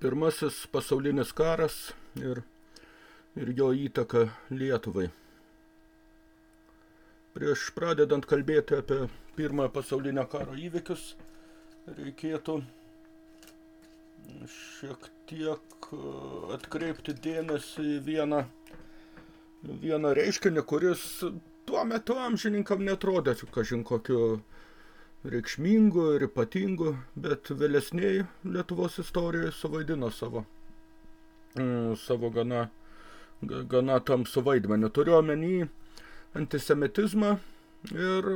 pirmasis pasaulinis karas ir, ir jo įtaka Lietuvai. Prieš pradedant kalbėti apie pirmąją pasaulinio karo įvykius, reikėtų šiek tiek e, atkreipti dėmesį į vieną, vieną reiškinį, kuris tuo metu amžininkam netrodė, kažin kokiu reikšmingu ir ypatingu, bet vėlesniai Lietuvos istorijoje suvaidino savo, mm, savo gana, gana tamsų vaidmenį. Turiu omeny antisemitizmą ir,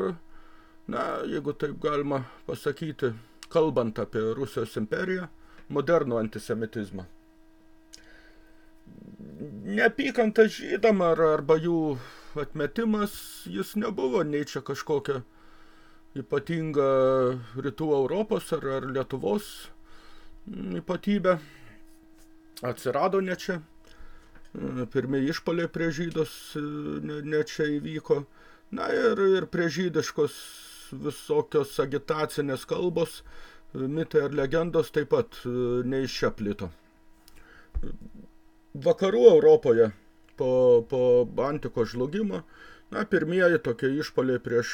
na, jeigu taip galima pasakyti, kalbant apie Rusijos imperiją, modernų antisemitizmą. Neapykanta žydam ar, arba jų atmetimas, jis nebuvo nei čia kažkokia ypatinga rytų Europos ar, ar Lietuvos ypatybė. Atsirado ne čia. Pirmieji išpaliai prie žydus ne, ne čia įvyko. Na ir, ir prie žydiškos visokios agitacinės kalbos, mitai ar legendos taip pat ne iš čia plito. Vakarų Europoje po, po antiko žlugimo Na, pirmieji tokie išpoliai prieš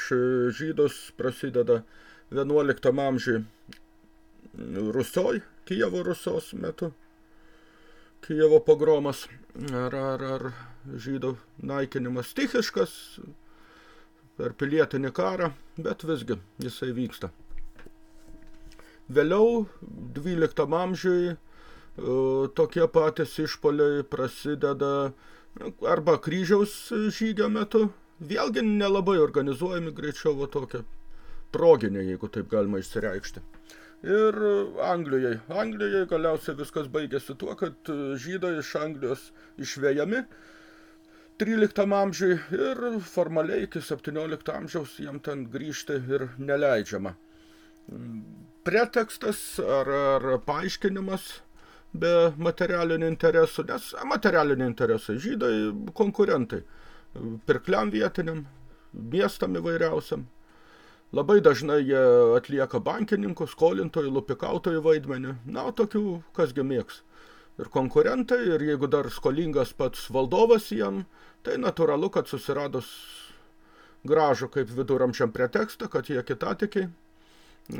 žydus prasideda 11 amžiui Rusoj, Kijevo Rusos metu. Kijevo pogromas ar, ar, ar žydų naikinimas stichiškas per pilietinį karą, bet visgi jisai vyksta. Vėliau, 12 amžiui, tokie patys išpoliai prasideda arba kryžiaus žygio metu, vėlgi nelabai organizuojami greičiau va tokia proginė, jeigu taip galima išsireikšti. Ir Anglijai. Anglijai galiausiai viskas baigėsi tuo, kad žydai iš Anglijos išvejami 13 amžiui ir formaliai iki 17 amžiaus jam ten grįžti ir neleidžiama. Pretekstas ar, ar paaiškinimas be materialinių interesų, nes materialiniai interesai žydai konkurentai – pirkliam vietiniam, miestam įvairiausiam. Labai dažnai jie atlieka bankininkų, skolintojų, lupikautojų vaidmenį. Na, tokių kasgi mėgs. Ir konkurentai, ir jeigu dar skolingas pats valdovas jam, tai natūralu, kad susiradus gražų kaip viduramžiam pretekstą, kad jie kitatikiai,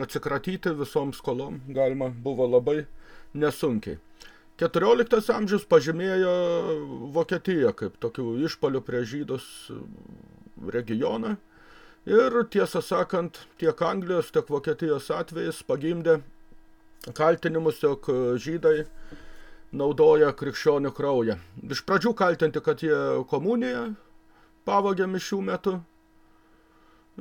atsikratyti visom skolom galima buvo labai nesunkiai. 14 amžius pažymėjo Vokietiją kaip tokių išpalių prie žydus regioną. Ir tiesą sakant, tiek Anglijos, tiek Vokietijos atvejais pagimdė kaltinimus, jog žydai naudoja krikščionių kraują. Iš pradžių kaltinti, kad jie komuniją pavogė mišių metu,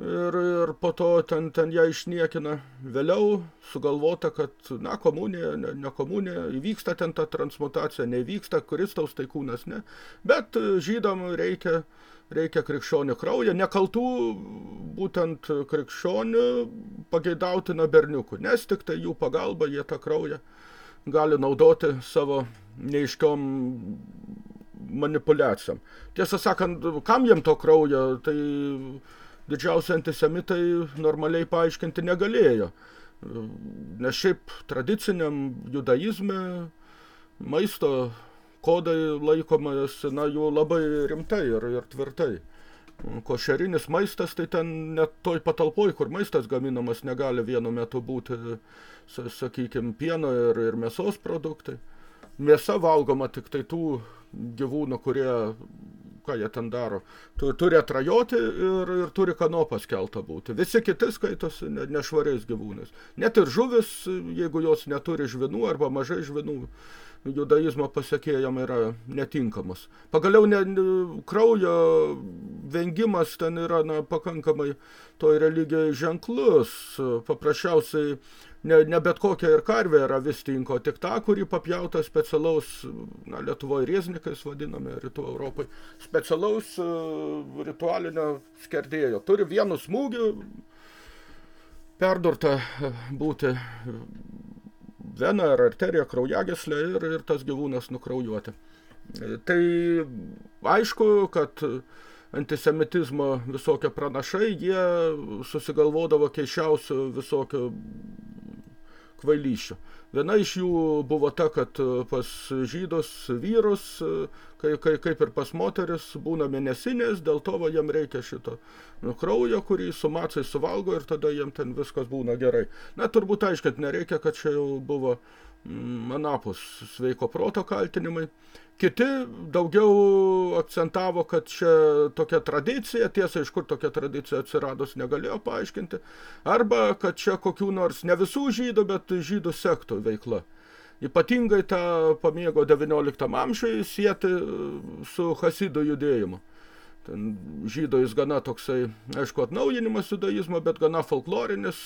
ir, ir po to ten, ten ją išniekina. Vėliau sugalvota, kad, na, komunija, ne, ne komunija, įvyksta ten ta transmutacija, nevyksta, Kristaus tai kūnas, ne. Bet žydam reikia, reikia krikščionių kraują, nekaltų būtent krikščionių pageidautina berniukų, nes tik tai jų pagalba jie tą kraują gali naudoti savo neiškiom manipulacijom. Tiesą sakant, kam jiem to kraujo, tai didžiausi antisemitai normaliai paaiškinti negalėjo. Nes šiaip tradiciniam judaizme maisto kodai laikomas, na, jų labai rimtai ir, ir tvirtai. Košerinis maistas, tai ten net toj patalpoj, kur maistas gaminamas, negali vienu metu būti, sakykime, pieno ir, ir mėsos produktai. Mėsa valgoma tik tai tų gyvūnų, kurie ką jie ten daro. Tu, turi atrajoti ir, ir turi kanopas kelta būti. Visi kiti skaitosi ne, nešvariais gyvūnais. Net ir žuvis, jeigu jos neturi žvinų arba mažai žvinų, judaizmo pasiekėjam yra netinkamos. Pagaliau ne, kraujo vengimas ten yra na, pakankamai toj religijai ženklus. Paprasčiausiai ne, ne bet kokia ir karvė yra vis tinko, tik ta, kuri papjauta specialaus, na, Lietuvoje rieznikais vadiname, rytų Europai, specialaus uh, ritualinio skerdėjo. Turi vienu smūgiu perdurta būti veną ar arteriją, kraujagyslę ir, ir tas gyvūnas nukraujuoti. Tai aišku, kad antisemitizmo visokie pranašai, jie susigalvodavo keišiausių visokių kvailyščių. Viena iš jų buvo ta, kad pas žydus vyrus, kai, kai, kaip ir pas moteris, būna mėnesinės, dėl to va, jam reikia šito nu, kraujo, kurį su macai suvalgo ir tada jam ten viskas būna gerai. Na, turbūt aiškint nereikia, kad čia jau buvo mm, anapus sveiko proto kaltinimai. Kiti daugiau akcentavo, kad čia tokia tradicija, tiesa, iš kur tokia tradicija atsiradus negalėjo paaiškinti, arba kad čia kokių nors ne visų žydų, bet žydų sektų veikla. Ypatingai tą pamėgo 19 amžiui sieti su hasidų judėjimu ten žydo jis gana toksai, aišku, atnaujinimas judaizmo, bet gana folklorinis,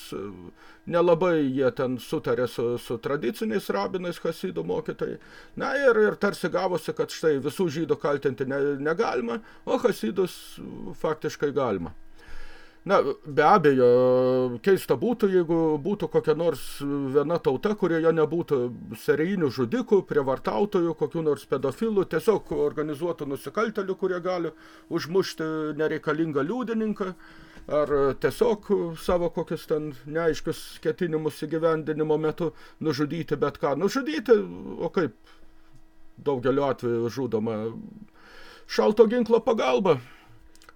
nelabai jie ten sutarė su, su tradiciniais rabinais hasidų mokytojai. Na ir, ir tarsi gavosi, kad štai visų žydų kaltinti ne, negalima, o hasidus faktiškai galima. Na, be abejo, keista būtų, jeigu būtų kokia nors viena tauta, kurioje nebūtų serijinių žudikų, prievartautojų, kokių nors pedofilų, tiesiog organizuotų nusikaltelių, kurie gali užmušti nereikalingą liudininką, ar tiesiog savo kokius ten neaiškius ketinimus įgyvendinimo metu nužudyti bet ką. Nužudyti, o kaip daugeliu atveju žudoma šalto ginklo pagalba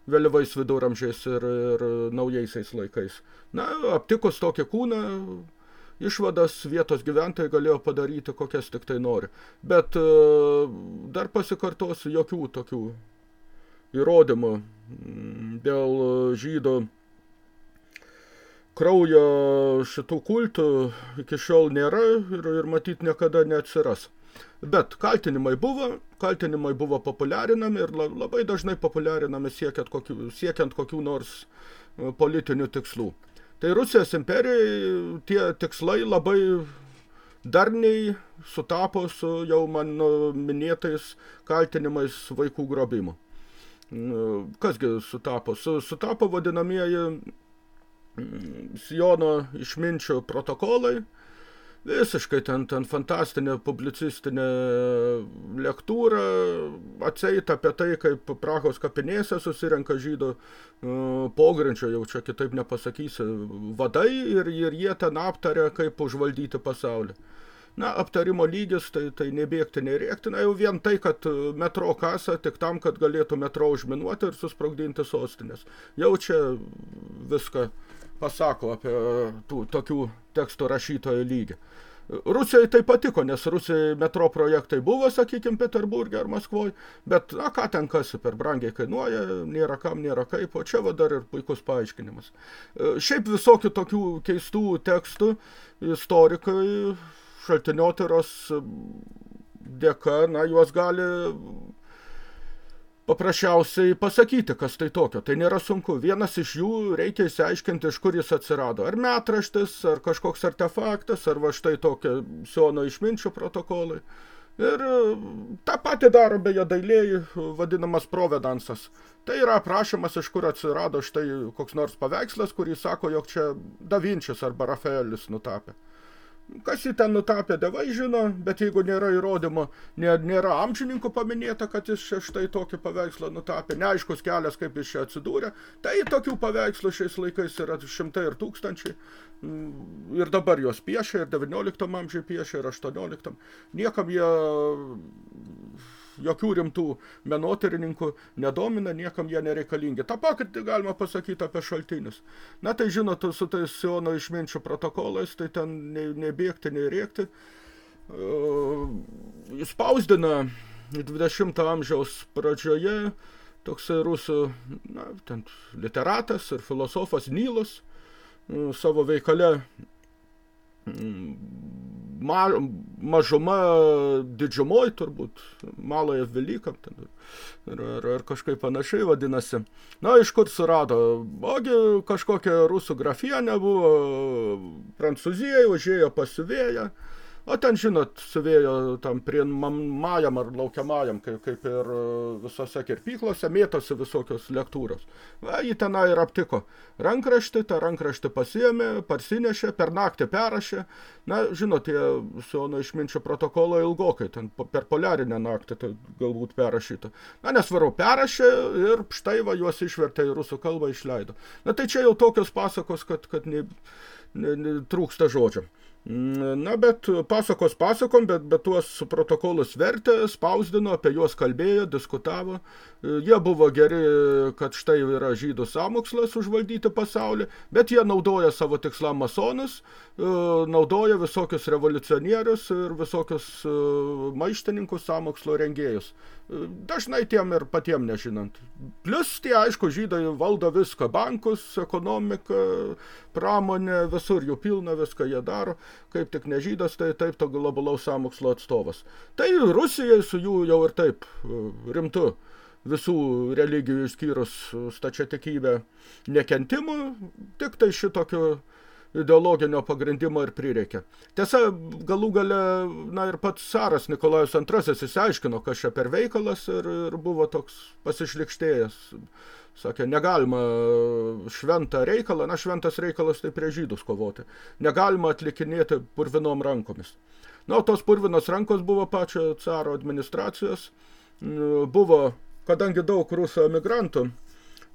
vėlyvais viduramžiais ir, ir naujaisiais laikais. Na, aptikus tokį kūną, išvadas vietos gyventojai galėjo padaryti, kokias tik tai nori. Bet e, dar pasikartosiu, jokių tokių įrodymų mm, dėl žydų kraujo šitų kultų iki šiol nėra ir, ir matyt niekada neatsiras. Bet kaltinimai buvo, kaltinimai buvo populiarinami ir labai dažnai populiarinami siekiant kokių, siekiant kokių nors e, politinių tikslų. Tai Rusijos imperijai tie tikslai labai darniai sutapo su jau mano minėtais kaltinimais vaikų grobimu. Kasgi sutapo? Su, sutapo vadinamieji Siono išminčių protokolai, visiškai ten, ten fantastinė publicistinė lektūra, atseit apie tai, kaip Prahos kapinėse susirenka žydų uh, pogrinčio, jau čia kitaip nepasakysi, vadai ir, ir jie ten aptarė, kaip užvaldyti pasaulį. Na, aptarimo lygis, tai, tai nebėgti, nerėkti, na jau vien tai, kad metro kasa tik tam, kad galėtų metro užminuoti ir susprogdinti sostinės. Jau čia viską pasako apie tų tokių tekstų rašytojo lygį. Rusijai tai patiko, nes Rusijai metro projektai buvo, sakykime, Peterburgė ar Maskvoje, bet, na, ką ten kasi, per brangiai kainuoja, nėra kam, nėra kaip, o čia va dar ir puikus paaiškinimas. E, šiaip visokių tokių keistų tekstų istorikai šaltiniotyros dėka, na, juos gali paprasčiausiai pasakyti, kas tai tokio. Tai nėra sunku. Vienas iš jų reikia įsiaiškinti, iš kur jis atsirado. Ar metraštis, ar kažkoks artefaktas, ar va štai tokie Siono išminčių protokolai. Ir e, tą patį daro beje dailėjai vadinamas provedansas. Tai yra aprašymas, iš kur atsirado štai koks nors paveikslas, kurį sako, jog čia Da Vinčius arba Rafaelis nutapė. Kas jį ten nutapė, devai žino, bet jeigu nėra įrodymo, nėra amžininkų paminėta, kad jis štai tokį paveikslą nutapė, neaiškus kelias, kaip jis čia atsidūrė, tai tokių paveikslų šiais laikais yra šimtai ir tūkstančiai. Mm, ir dabar jos piešia, ir 19 amžiai piešia, ir 18. Niekam jie jokių rimtų menotyrininkų nedomina, niekam jie nereikalingi. Ta patį galima pasakyti apie šaltinius. Na tai žinot, su tais Siono išminčių protokolais, tai ten nei, nei bėgti, nei rėkti. Jis spausdina 20 amžiaus pradžioje toksai rusų na, ten, literatas ir filosofas Nylas savo veikale ma, mažuma didžiumoj turbūt, maloje Velykam, ten, ar, ar, ar kažkaip panašiai vadinasi. Na, iš kur surado? Ogi kažkokia rusų grafienė buvo Prancūzijoje, užėjo pasivėję, O ten, žinot, suvėjo tam priimamajam ar laukiamajam, kaip, kaip ir e, visose kirpyklose, mėtosi visokios lektūros. Va, jį tenai ir aptiko rankraštį, tą rankraštį pasiėmė, parsinešė, per naktį perrašė. Na, žinot, tie Siono išminčių protokolo ilgokai, ten per poliarinę naktį tai galbūt perrašyta. Na, nesvarau, perrašė ir štai va juos išvertė į rusų kalbą išleido. Na, tai čia jau tokios pasakos, kad, kad ne, ne, ne, trūksta žodžiam. Mm, na, bet pasakos pasakom, bet, bet tuos protokolus vertė, spausdino, apie juos kalbėjo, diskutavo. E, jie buvo geri, kad štai yra žydų samokslas užvaldyti pasaulį, bet jie naudoja savo tikslą masonus, e, naudoja visokius revoliucionierius ir visokius e, maištininkus samokslo rengėjus. Dažnai tiem ir patiem nežinant. Plus tie, aišku, žydai valdo viską, bankus, ekonomiką, pramonę, visur jų pilna, viską jie daro. Kaip tik nežydas, tai taip to globalaus samokslo atstovas. Tai Rusijai su jų jau ir taip e, rimtu visų religijų išskyrus stačiatikybę nekentimų, tik tai šitokio ideologinio pagrindimo ir prireikė. Tiesa, galų gale, na ir pats caras Nikolajus II įsiaiškino, kas čia per veikalas ir, ir buvo toks pasišlikštėjęs. Sakė, negalima šventą reikalą, na šventas reikalas tai prie žydus kovoti, negalima atlikinėti purvinom rankomis. Na, tos purvinos rankos buvo pačio caro administracijos, buvo, kadangi daug rusų emigrantų,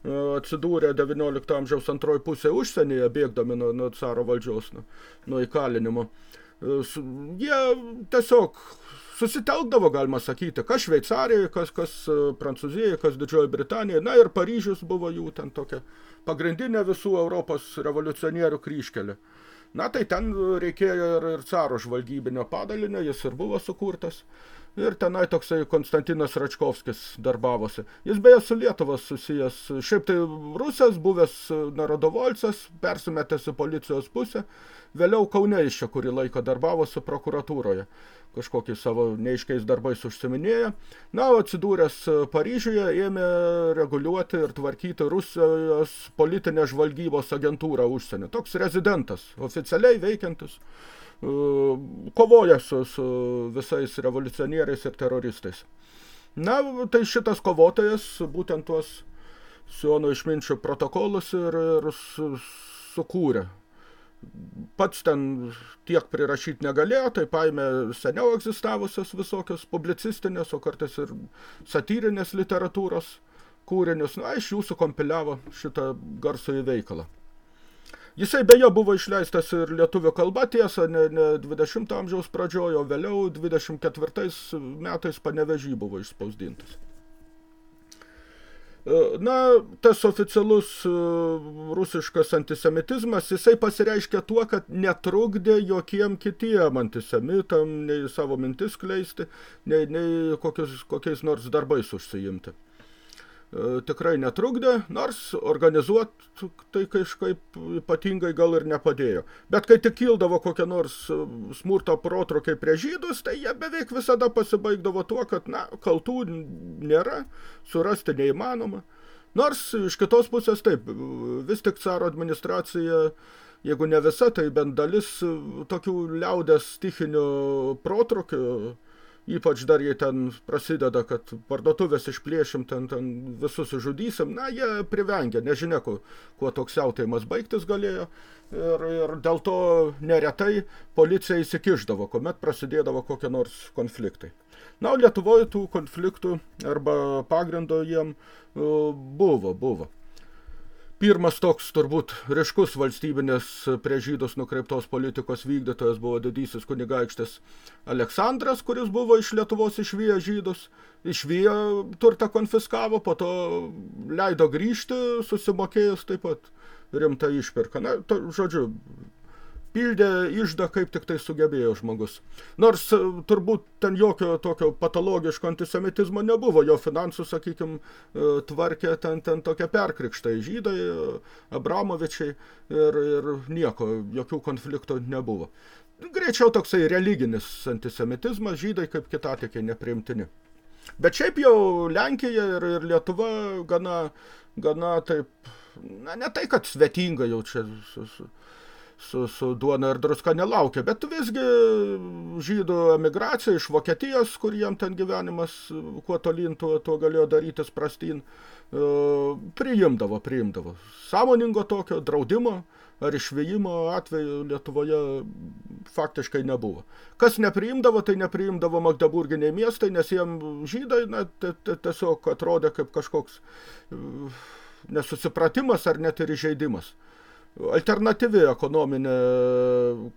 atsidūrė 19 amžiaus antroji pusė užsienyje, bėgdami nuo, nuo caro valdžios, nuo, nuo įkalinimo. E, jie tiesiog susitelkdavo, galima sakyti, kas Šveicarijoje, kas, kas e, Prancūzijoje, kas Didžioji Britanija, na ir Paryžius buvo jų ten tokia pagrindinė visų Europos revoliucionierių kryškelė. Na tai ten reikėjo ir, ir caro žvalgybinio padalinio, jis ir buvo sukurtas. Ir tenai toksai Konstantinas Račkovskis darbavosi. Jis beje su Lietuvos susijęs. Šiaip tai rusas, buvęs narodovolcas, persimetęs į policijos pusę. Vėliau Kaune iš čia kurį laiką darbavosi prokuratūroje. Kažkokį savo neiškiais darbais užsiminėja. Na, o atsidūręs Paryžiuje ėmė reguliuoti ir tvarkyti Rusijos politinę žvalgybos agentūrą užsienį. Toks rezidentas, oficialiai veikiantis kovoja su, su visais revoliucionieriais ir teroristais. Na, tai šitas kovotojas būtent tuos Siono išminčių protokolus ir, ir su, sukūrė. Pats ten tiek prirašyti negalėjo, tai paėmė seniau egzistavusios visokios publicistinės, o kartais ir satyrinės literatūros kūrinius. Na, iš jų sukompiliavo šitą garsų įveikalą. Jisai beje buvo išleistas ir lietuvių kalba tiesa, ne, ne 20 amžiaus pradžiojo, vėliau 24 metais panevežy buvo išspausdintas. E, na, tas oficialus e, rusiškas antisemitizmas, jisai pasireiškia tuo, kad netrukdė jokiem kitiem antisemitam nei savo mintis kleisti, nei, nei kokius, kokiais nors darbais užsiimti. E, tikrai netrukdė, nors organizuot tai kažkaip ypatingai gal ir nepadėjo. Bet kai tik kildavo kokia nors e, smurto protrukiai prie žydus, tai jie beveik visada pasibaigdavo tuo, kad, na, kaltų nėra, surasti neįmanoma. Nors iš kitos pusės taip, vis tik caro administracija, jeigu ne visa, tai bent dalis tokių liaudės stichinių protrukių, ypač dar jie ten prasideda, kad parduotuvės išplėšim, ten, ten visus žudysim, na, jie privengia, nežinia, kuo, kuo toks siautėjimas baigtis galėjo. Ir, ir dėl to neretai policija įsikiždavo, kuomet prasidėdavo kokie nors konfliktai. Na, Lietuvoje tų konfliktų arba pagrindo jiem buvo, buvo. Pirmas toks turbūt ryškus valstybinės prie žydus nukreiptos politikos vykdytojas buvo didysis kunigaikštis Aleksandras, kuris buvo iš Lietuvos išvyję žydus, išvyję turtą konfiskavo, po to leido grįžti, susimokėjus taip pat rimtą išpirką. Na, to, žodžiu, pildė išdą, kaip tik tai sugebėjo žmogus. Nors e, turbūt ten jokio tokio patologiško antisemitizmo nebuvo, jo finansų, sakykime, tvarkė ten, ten tokia perkrikštai žydai, e, Abramovičiai ir, ir nieko, jokių konfliktų nebuvo. Greičiau toksai religinis antisemitizmas, žydai kaip kitatikiai nepriimtini. Bet šiaip jau Lenkija ir, ir Lietuva gana, gana taip, na ne tai, kad svetinga jau čia su, su, su, su duona ir druska nelaukia, bet visgi žydų emigracija iš Vokietijos, kur jam ten gyvenimas kuo tolyn, tuo, tuo galėjo darytis prastyn, e, priimdavo, priimdavo. Sąmoningo tokio draudimo ar išvėjimo atveju Lietuvoje faktiškai nebuvo. Kas nepriimdavo, tai nepriimdavo Magdeburginiai miestai, nes jiem žydai na, tiesiog atrodė kaip kažkoks e, nesusipratimas ar net ir įžeidimas. Alternatyvi ekonominė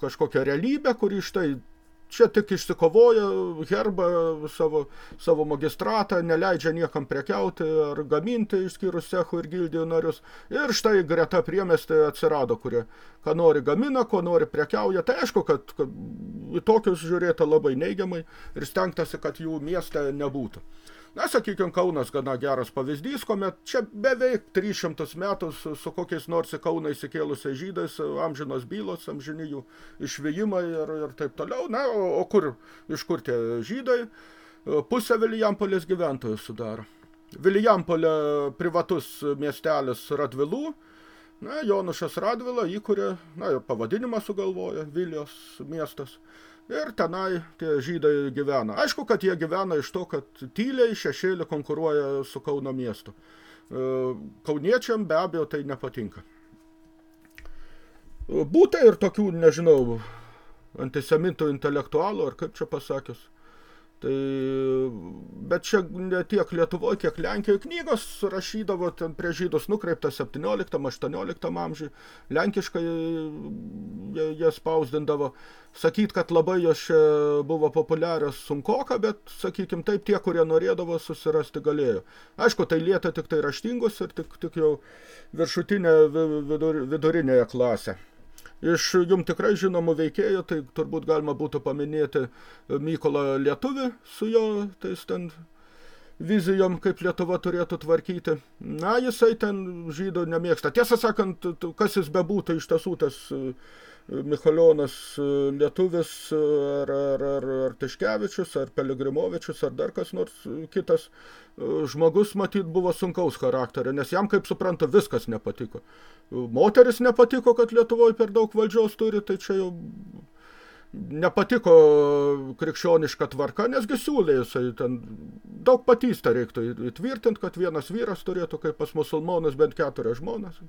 kažkokia realybė, kuri štai čia tik išsikovoja herbą savo, savo magistratą, neleidžia niekam prekiauti ar gaminti, išskyrus cechų ir gildijų narius. Ir štai greta priemestė atsirado, kurie ką nori gamina, ko nori prekiauja. Tai aišku, kad, kad į tokius žiūrėta labai neigiamai ir stengtasi, kad jų mieste nebūtų. Na, sakykime, Kaunas gana geras pavyzdys, kuomet čia beveik 300 metų su, su kokiais nors į Kauną įsikėlusiais žydais, amžinos bylos, amžinijų išvėjimai ir, ir taip toliau. Na, o, o kur, iš kur tie žydai? Pusę Vilijampolės gyventojų sudaro. Vilijampolė privatus miestelis Radvilų, na, Jonušas Radvila įkuria, na, ir pavadinimą sugalvoja, Vilijos miestas. Ir tenai tie žydai gyvena. Aišku, kad jie gyvena iš to, kad tyliai šešėlį konkuruoja su Kauno miestu. E, kauniečiam be abejo tai nepatinka. Būta ir tokių, nežinau, antisemitų intelektualų, ar kaip čia pasakius, Tai, bet čia ne tiek Lietuvoje, kiek Lenkijoje knygos rašydavo ten prie žydus nukreipta 17-18 amžiui, lenkiškai jie, jie spausdindavo. Sakyt, kad labai jos čia buvo populiarios sunkoka, bet, sakykim, taip tie, kurie norėdavo susirasti galėjo. Aišku, tai lieta tik tai raštingus ir tik, tik jau viršutinė vidur, vidurinėje klasė. Iš jum tikrai žinomų veikėjų, tai turbūt galima būtų paminėti Mykolą Lietuvį su jo tais ten vizijom, kaip Lietuva turėtų tvarkyti. Na, jisai ten žydų nemėgsta. Tiesą sakant, kas jis bebūtų iš tiesų tas Michalionas e, Lietuvis e, ar, ar, ar, ar Tiškevičius, ar Peligrimovičius, ar dar kas nors kitas e, žmogus, matyt, buvo sunkaus charakterio, nes jam, kaip suprantu, viskas nepatiko. Moteris nepatiko, kad Lietuvoje per daug valdžiaus turi, tai čia jau nepatiko krikščioniška tvarka, nesgi siūlė jisai ten daug patystę reiktų įtvirtinti, kad vienas vyras turėtų, kaip pas musulmonus, bent keturias žmonas.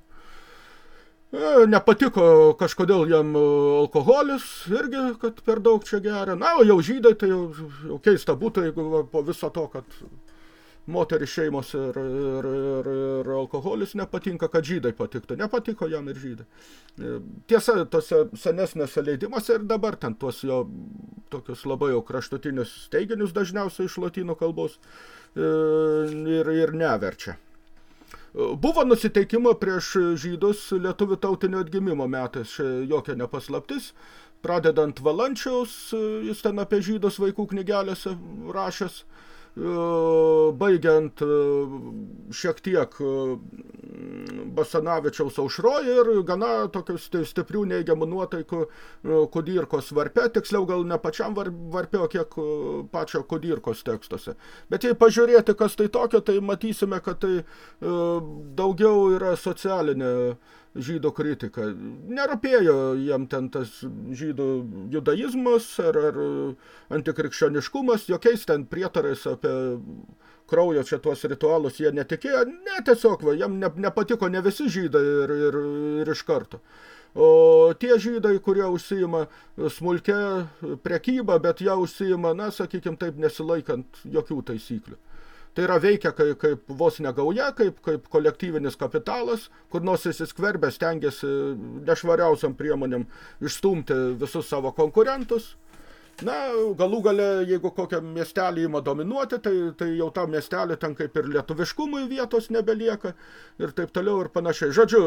E, nepatiko kažkodėl jam alkoholis, irgi, kad per daug čia geria. Na, o jau žydai, tai jau, jau keista būtų, jeigu po viso to, kad moteris šeimos ir, ir, ir, ir alkoholis nepatinka, kad žydai patiktų. Nepatiko jam ir žydai. E, tiesa, tose senesnėse leidimuose ir dabar ten tuos jo tokius labai jau kraštutinius teiginius dažniausiai iš lotynų kalbos ir, ir neverčia. Buvo nusiteikimo prieš žydus lietuvių tautinio atgimimo metais, jokia nepaslaptis. Pradedant Valančiaus, jis ten apie žydus vaikų knygelėse rašęs, baigiant šiek tiek Basanavičiaus aušroje ir gana tokius stiprių neigiamų nuotaikų Kudirkos varpe, tiksliau gal ne pačiam varpe, o kiek pačio Kudirkos tekstuose. Bet jei pažiūrėti, kas tai tokio, tai matysime, kad tai daugiau yra socialinė žydų kritika. Nerūpėjo jam ten tas žydų judaizmas ar, ar antikrikščioniškumas, jokiais ten prietarais apie kraujo čia tuos ritualus jie netikėjo. Ne, tiesiog, va, jam ne, nepatiko ne visi žydai ir, ir, ir iš karto. O tie žydai, kurie užsijima smulkę prekybą, bet jie užsijima, na, sakykime taip, nesilaikant jokių taisyklių. Tai yra veikia kaip, kaip vos negauja, kaip, kaip kolektyvinis kapitalas, kur nors įsiskverbė, stengiasi nešvariausiam priemonėm išstumti visus savo konkurentus. Na, galų gale, jeigu kokią miestelį ima dominuoti, tai, tai jau tą miestelį ten kaip ir lietuviškumui vietos nebelieka ir taip toliau ir panašiai. Žodžiu,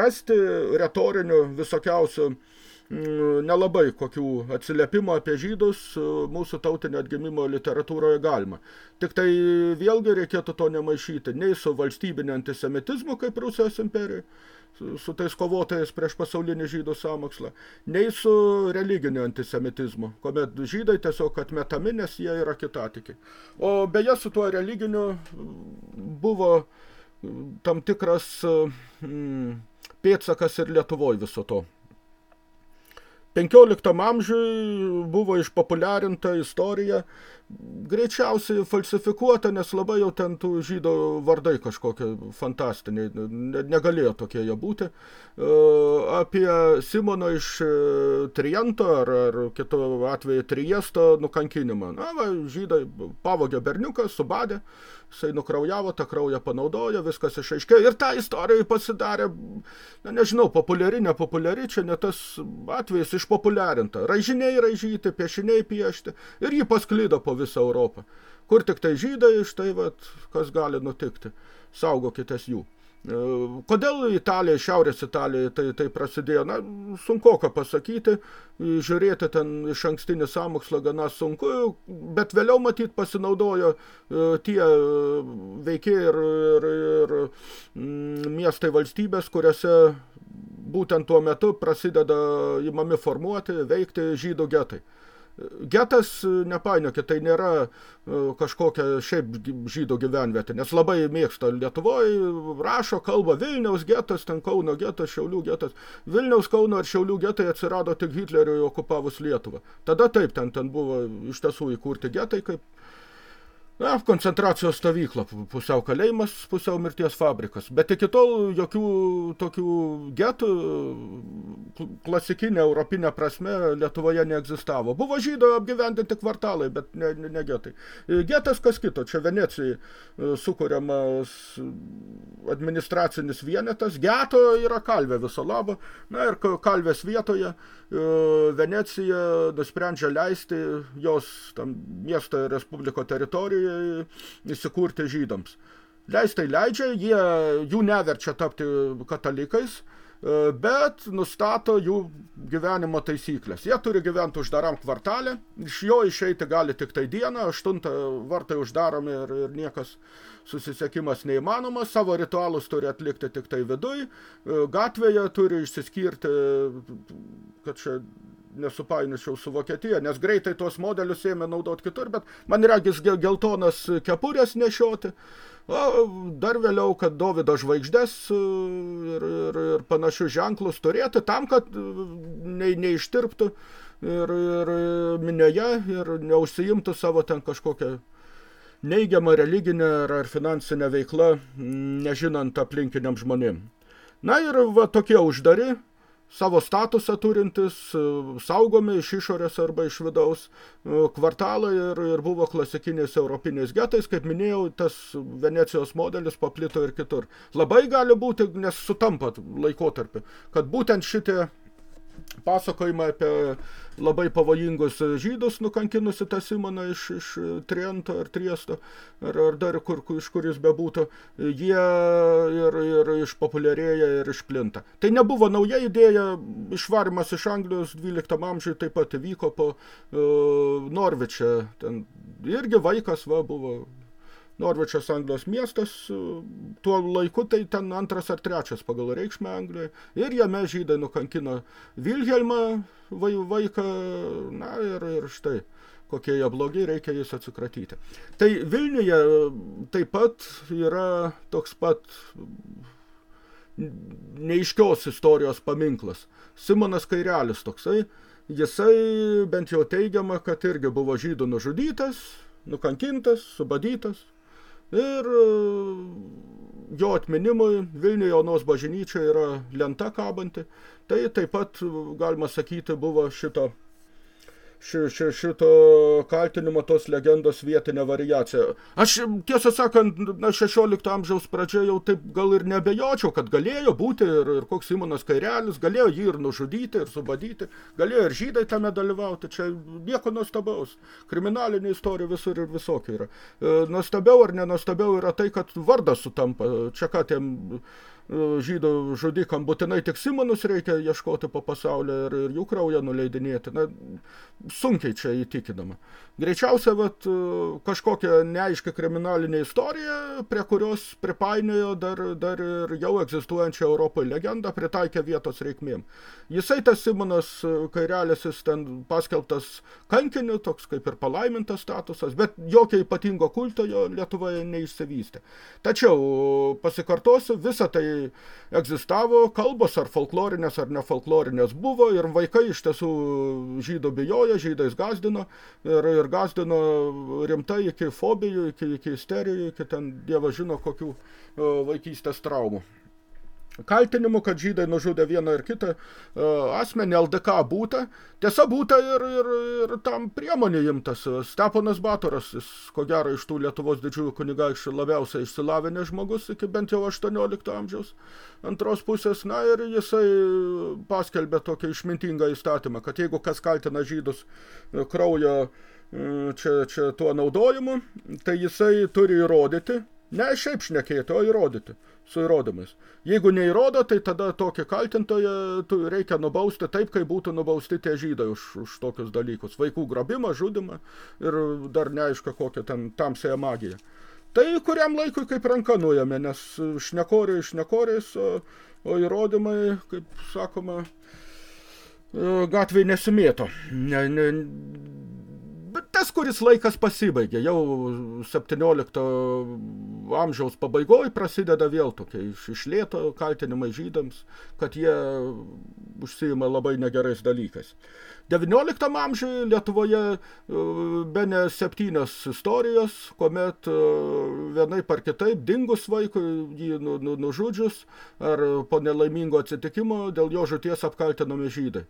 rasti retorinių visokiausių uh, nelabai kokių atsiliepimų apie žydus e, mūsų tautinio atgimimo literatūroje galima. Tik tai vėlgi reikėtų to nemaišyti nei su valstybinio antisemitizmu, kaip Rusijos imperijai, su, tais kovotojais prieš pasaulinį žydų sąmokslą, nei su religiniu antisemitizmu, kuomet žydai tiesiog atmetami, nes jie yra kitatikiai. O beje, su tuo religiniu buvo tam tikras mm, pėtsakas ir Lietuvoje viso to. 15 amžiui buvo išpopuliarinta istorija, greičiausiai falsifikuota, nes labai jau ten tų žydų vardai kažkokie fantastiniai, negalėjo tokie jie būti. E, apie Simono iš e, Triento ar, ar kito atveju Triesto nukankinimą. Na, va, žydai pavogė berniuką, subadė, jisai nukraujavo, tą kraują panaudojo, viskas išaiškėjo ir ta istorija pasidarė, na nežinau, populiari, nepopuliari, čia ne tas atvejis išpopuliarinta. Raižiniai raižyti, piešiniai piešti ir jį pasklydo po visą Europą. Kur tik tai žydai, štai vat, kas gali nutikti. Saugokitės jų. E, kodėl Italija, Šiaurės Italija tai, tai prasidėjo? Na, sunku ką pasakyti, žiūrėti ten iš ankstinį sąmokslą gana sunku, bet vėliau matyt pasinaudojo e, tie veikiai ir, ir, ir mm, miestai valstybės, kuriuose būtent tuo metu prasideda įmami formuoti, veikti žydų getai. Getas, nepainiokit, tai nėra e, kažkokia šiaip žydų gyvenvietė, nes labai mėgsta Lietuvoje, rašo, kalba Vilniaus getas, ten Kauno getas, Šiaulių getas. Vilniaus, Kauno ir Šiaulių getai atsirado tik Hitleriui okupavus Lietuvą. Tada taip, ten, ten buvo iš tiesų įkurti getai, kaip Na, koncentracijos stovykla, pusiau kalėjimas, pusiau mirties fabrikas. Bet iki tol jokių tokių getų klasikinė europinė prasme Lietuvoje neegzistavo. Buvo žydo apgyvendinti kvartalai, bet ne, ne, ne getai. Getas kas kito, čia Venecijai e, sukuriamas administracinis vienetas. Geto yra kalvė viso labo. Na ir kalvės vietoje e, Venecija nusprendžia leisti jos tam miesto Respubliko teritoriją įsikurti žydams. Leistai leidžia, jie jų neverčia tapti katalikais, e, bet nustato jų gyvenimo taisyklės. Jie turi gyventi uždaram kvartalę, iš jo išeiti gali tik tai dieną, aštuntą vartai uždaromi ir, ir niekas susisiekimas neįmanomas, savo ritualus turi atlikti tik tai viduj, e, gatvėje turi išsiskirti, kad čia nesupainičiau su Vokietija, nes greitai tuos modelius ėmė naudoti kitur, bet man regis geltonas kepurės nešioti. O dar vėliau, kad Dovido žvaigždės e, ir, ir, ir panašius ženklus turėti tam, kad e, ne, neištirptų ir, ir minioje ir neužsiimtų savo ten kažkokią neigiamą religinę ar finansinę veiklą, nežinant aplinkiniam žmonėm. Na ir va tokie uždari savo statusą turintis, e, saugomi iš išorės arba iš vidaus e, kvartalai ir, ir buvo klasikiniais europiniais getais, kaip minėjau, tas Venecijos modelis paplito ir kitur. Labai gali būti, nes sutampa laikotarpį, kad būtent šitie pasakojimą apie labai pavojingus žydus nukankinusi tą Simoną iš, iš Triento ar Triesto, ar, ar dar kur, iš kur jis bebūtų, jie ir, ir išpopuliarėja ir išplinta. Tai nebuvo nauja idėja, išvarimas iš Anglijos 12 amžiui taip pat vyko po uh, Norviče, ten irgi vaikas va, buvo Norvičas Anglijos miestas, tuo laiku tai ten antras ar trečias pagal reikšmę Anglijoje, ir jame žydai nukankino Vilhelmą vaiką, na ir, ir štai, kokie jie blogi, reikia jais atsikratyti. Tai Vilniuje taip pat yra toks pat neiškios istorijos paminklas. Simonas Kairelis toksai, jisai bent jau teigiama, kad irgi buvo žydų nužudytas, nukankintas, subadytas, Ir e, jo atminimui Vilniuje jaunos bažnyčia yra lenta kabanti. Tai taip pat, galima sakyti, buvo šito ši, ši, šito kaltinimo tos legendos vietinė variacija. Aš, tiesą sakant, na, 16 amžiaus pradžioje jau taip gal ir nebejočiau, kad galėjo būti ir, ir koks Simonas Kairelis, galėjo jį ir nužudyti, ir subadyti, galėjo ir žydai tame dalyvauti, čia nieko nuostabaus. Kriminalinė istorija visur ir visokia yra. E, nuostabiau ar nenuostabiau yra tai, kad vardas sutampa. Čia ką tiem žydų žudikam būtinai tik Simonus reikia ieškoti po pasaulio ir, ir jų kraują nuleidinėti. Na, sunkiai čia įtikinama. Greičiausia, vat, kažkokia neaiški kriminalinė istorija, prie kurios pripainiojo dar, dar ir jau egzistuojančią Europoje legendą, pritaikė vietos reikmėm. Jisai, tas Simonas Kairelis, jis ten paskelbtas kankiniu, toks kaip ir palaimintas statusas, bet jokio ypatingo kulto jo Lietuvoje neišsivystė. Tačiau, pasikartosiu, visa tai egzistavo, kalbos ar folklorinės ar nefolklorinės buvo ir vaikai iš tiesų žydų bijojo, žydais gazdino ir, ir gazdino rimtai iki fobijų, iki, iki isterijų, iki ten dievo žino kokių vaikystės traumų kaltinimu, kad žydai nužudė vieną ir kitą e, asmenį LDK būta. Tiesa būta ir, ir, ir tam priemonė imtas. Steponas Batoras, jis ko gero iš tų Lietuvos didžiųjų kunigaikščių labiausiai išsilavinę žmogus iki bent jau 18 amžiaus antros pusės. Na ir jisai paskelbė tokį išmintingą įstatymą, kad jeigu kas kaltina žydus kraujo e, čia, čia tuo naudojimu, tai jisai turi įrodyti, ne šiaip šnekėti, o įrodyti su įrodymais. Jeigu neįrodo, tai tada tokį kaltintoją reikia nubausti taip, kaip būtų nubausti tie žydai už, už tokius dalykus. Vaikų grabimą, žudimą ir dar neaišku kokią ten tamsėją magiją. Tai kuriam laikui kaip ranka nuėmė, nes šnekoriai šnekoriais, o, o įrodymai, kaip sakoma, gatvėje nesimėto. Ne, ne, bet tas, kuris laikas pasibaigė, jau 17 amžiaus pabaigoj prasideda vėl tokie iš, iš lėto kaltinimai žydams, kad jie užsiima labai negerais dalykais. 19 amžiuje Lietuvoje e, bene septynios istorijos, kuomet e, vienai par kitaip dingus vaikui, jį nu, nu, nužudžius ar po nelaimingo atsitikimo dėl jo žuties apkaltinami žydai.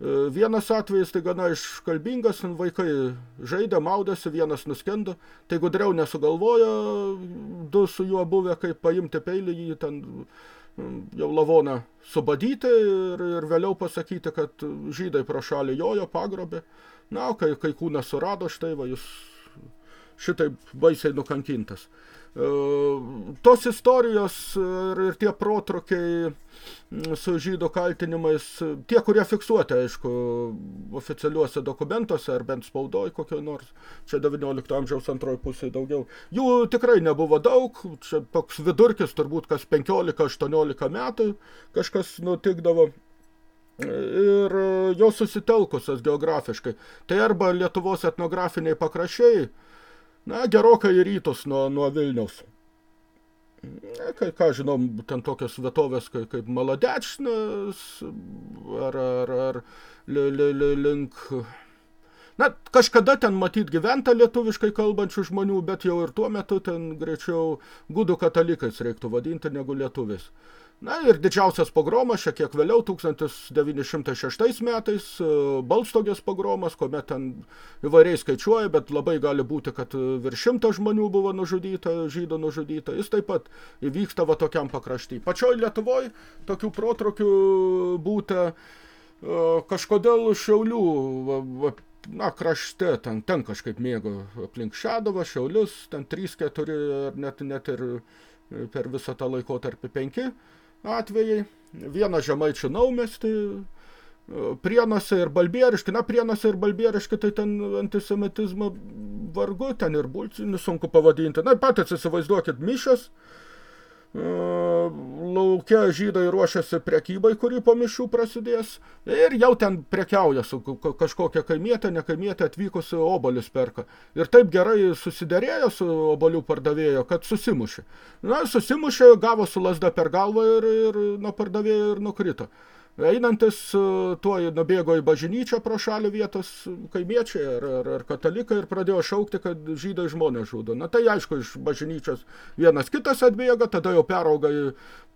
E, vienas atvejis tai gana iškalbingas, vaikai žaidė, maudėsi, vienas nuskendo, tai gudriau nesugalvojo, du su juo buvę, kaip paimti peilį, jį ten jau lavoną subadyti ir, ir vėliau pasakyti, kad žydai pro šalį jojo, pagrobė. Na, kai, kai kūną surado, štai va, jis šitaip baisiai nukankintas. E, tos istorijos ir, ir tie protrukiai su žydų kaltinimais, tie, kurie fiksuoti, aišku, oficialiuose dokumentuose ar bent spaudoj kokio nors, čia 19 amžiaus antroji pusė daugiau, jų tikrai nebuvo daug, čia toks vidurkis turbūt kas 15-18 metų kažkas nutikdavo, ir jau susitelkusios geografiškai. Tai arba Lietuvos etnografiniai pakraščiai, na, gerokai į rytus nuo, nuo Vilniaus. Na, kai, ką žinom, ten tokios vietovės kaip, kaip Maladečnas ar, ar, ar li, li, li, link... Na, kažkada ten matyt gyventa lietuviškai kalbančių žmonių, bet jau ir tuo metu ten greičiau gudų katalikais reiktų vadinti negu lietuvis. Na ir didžiausias pogromas, šiek tiek vėliau, 1906 metais, e, Balstogės pogromas, kuomet ten įvairiai skaičiuoja, bet labai gali būti, kad virš šimto žmonių buvo nužudyta, žydų nužudyta. Jis taip pat įvyksta va tokiam pakrašty. Pačioj Lietuvoj tokių protrukių būta e, kažkodėl Šiaulių na, krašte, ten, ten kažkaip mėgo aplink Šedovą, Šiaulius, ten 3-4 ar net, net ir per visą tą laikotarpį 5 atvejai. Vieną žemaičių naumestį, Prienuose ir Balbieriški, na, Prienuose ir Balbieriški, tai ten antisemitizmo vargu, ten ir bulcinį sunku pavadinti. Na, patys įsivaizduokit mišas, laukia žydai ruošiasi prekybai, kuri po mišių prasidės, ir jau ten prekiauja su kažkokia kaimietė, ne kaimietė atvykusi obalis perka. Ir taip gerai susiderėjo su obalių pardavėjo, kad susimušė. Na, susimušė, gavo su lasda per galvą ir, ir nuo pardavėjo ir nukrito. Einantis e, tuoj nubėgo į bažnyčią pro šalį vietos kaimiečiai ar, ar, ar katalikai ir pradėjo šaukti, kad žydai žmonės žudo. Na tai aišku, iš bažnyčios vienas kitas atbėga, tada jau perauga į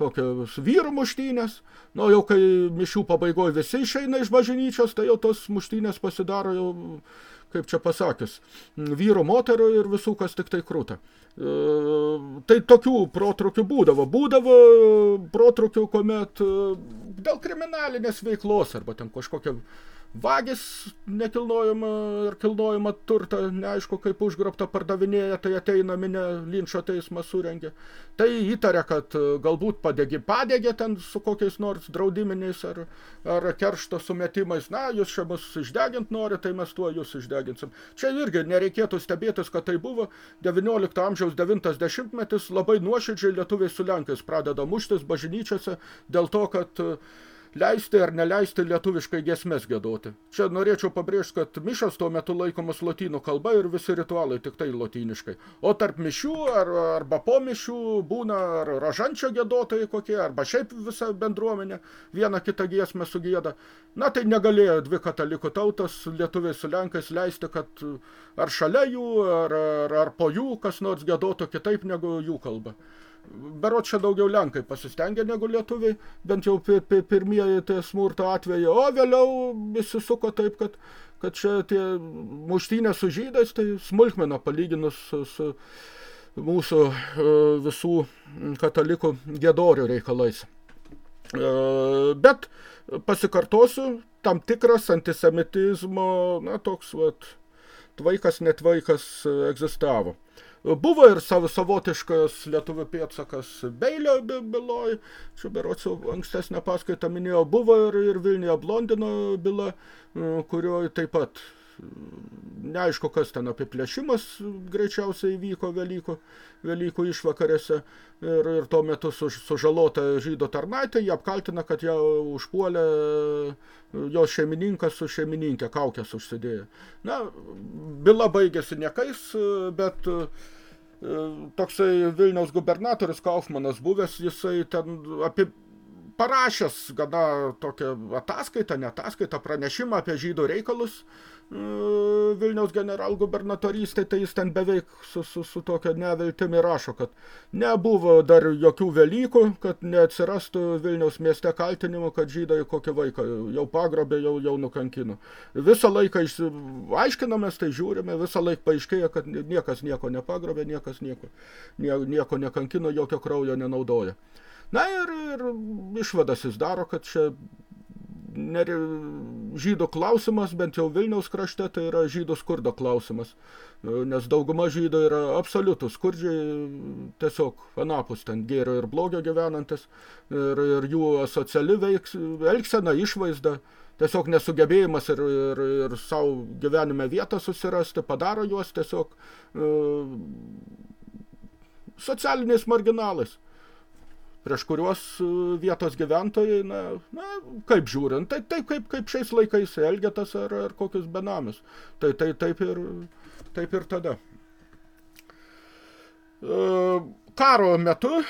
tokios vyrų muštynės. Nu, jau kai mišių pabaigoje visi išeina iš bažnyčios, tai jau tos muštynės pasidaro jau kaip čia pasakius, vyro, moterų ir visų, kas tik tai krūta. E, tai tokių protrukių būdavo. Būdavo protrukių, kuomet dėl kriminalinės veiklos arba ten kažkokia Vagis nekilnojama ir kilnojama turtą, neaišku, kaip užgrobta pardavinėja, tai ateina minė linčio teismą surengė. Tai įtaria, kad e, galbūt padegė, padegė ten su kokiais nors draudiminiais ar, ar keršto sumetimais. Na, jūs čia mus išdegint nori, tai mes tuo jūs išdeginsim. Čia irgi nereikėtų stebėtis, kad tai buvo 19 amžiaus 90 metis, labai nuoširdžiai lietuviai su Lenkais pradeda muštis bažnyčiose dėl to, kad uh, leisti ar neleisti lietuviškai gesmes gėdoti. Čia norėčiau pabrėžti, kad mišas tuo metu laikomas lotynų kalba ir visi ritualai tik tai lotyniškai. O tarp mišių ar, arba po mišių būna ar ražančio gėdotojai kokie, arba šiaip visa bendruomenė vieną kitą giesmę sugėda. Na tai negalėjo dvi katalikų tautos lietuviai su lenkais leisti, kad ar šalia jų, ar, ar, ar po jų kas nors gėdotų kitaip negu jų kalba. Berot čia daugiau lenkai pasistengė negu lietuviai, bent jau pirmieji tai smurto atveju, o vėliau įsisuko taip, kad, kad čia tie muštynė su žydais, tai smulkmena palyginus su, su mūsų e, visų katalikų gėdorių reikalais. E, bet pasikartosiu, tam tikras antisemitizmo, na, toks, vat, tvaikas, netvaikas egzistavo. Buvo ir savo, savotiškas lietuvių pėtsakas Beilio byloj, čia berots ankstesnę paskaitą minėjau, buvo ir, ir Vilniuje Blondino byla, kurioje taip pat neaišku, kas ten apiplėšimas greičiausiai įvyko Velykų, Velykų išvakarėse ir, ir tuo metu su, sužalota žydo tarnaitė, jie apkaltina, kad ją užpuolė jo šeimininkas su šeimininkė kaukės užsidėjo. Na, byla baigėsi niekais, bet toksai Vilniaus gubernatorius Kaufmanas buvęs, jisai ten apie parašęs gana tokią ataskaitą, ne ataskaitą, pranešimą apie žydų reikalus, E, Vilniaus generalgubernatorystė, tai jis ten beveik su, su, su tokia neviltimi rašo, kad nebuvo dar jokių Velykų, kad neatsirastų Vilniaus mieste kaltinimų, kad žydai kokį vaiką jau pagrobė, jau, jau nukankino. Visą laiką aiškinamės, tai žiūrime, visą laiką paaiškėja, kad niekas nieko nepagrobė, niekas nieko, nieko nekankino, jokio kraujo nenaudoja. Na ir, ir išvadas jis daro, kad čia ner, žydų klausimas, bent jau Vilniaus krašte, tai yra žydų skurdo klausimas. Nes dauguma žydų yra absoliutų skurdžiai, tiesiog anapus ten gėrio ir blogio gyvenantis, ir, ir jų asociali veiks, elgsena, išvaizda, tiesiog nesugebėjimas ir, ir, ir savo gyvenime vietą susirasti, padaro juos tiesiog uh, socialiniais marginalais prieš kuriuos e, vietos gyventojai, na, na kaip žiūrint, tai taip kaip, kaip šiais laikais elgetas ar, ar kokius benamius. Tai, tai taip, ir, taip ir tada. E, karo metu